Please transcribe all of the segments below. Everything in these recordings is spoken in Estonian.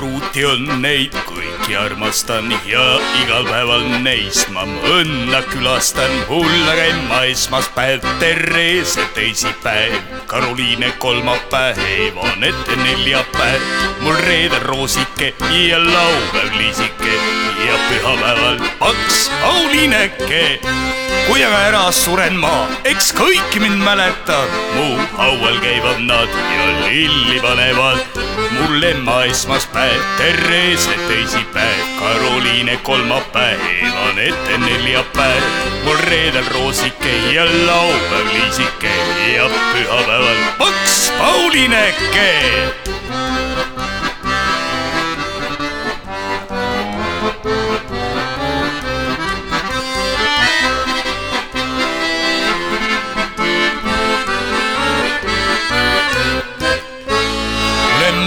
kõiki on neid, kõiki armastan ja igal päeval neist ma õnna külastan. mulle käib ma esmaspäev, Therese teisipäev, Karoliine kolmapäev, Evanette neljapäev, mul reedel roosike ja laupäev liisike ja pühapäeval paks Paulineke. kui aga ära suren ma, eks kõik mind mäletavad, mu haual käivad nad ja lilli panevad. Mul ema esmaspäev, Therese teisipäev, Karoliine kolmapäev, Anette neljapäev, mul reedel roosike ja laupäev liisike ja pühapäeval paks Paulineke.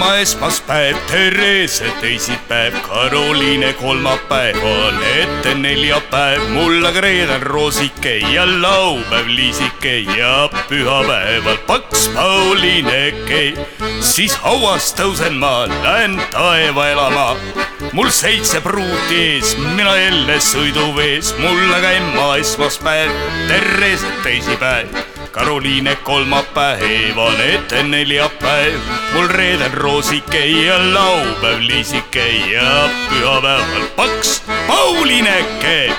Emma esmaspäev, Therese teisipäev, Karoliine kolmapäev, Anette neljapäev, mul aga reedel roosike ja laupäev liisike ja pühapäeval paks Pauliineke. siis hauast tõusen ma, lähen taeva elama. mul seitse pruuti ees, mina jälle sõiduvees, mul aga ema esmaspäev, Therese teisipäev Karoliine kolmapäev, Evanette neljapäev, mul reedel roosike ja laupäev liisike ja pühapäeval paks Paulineke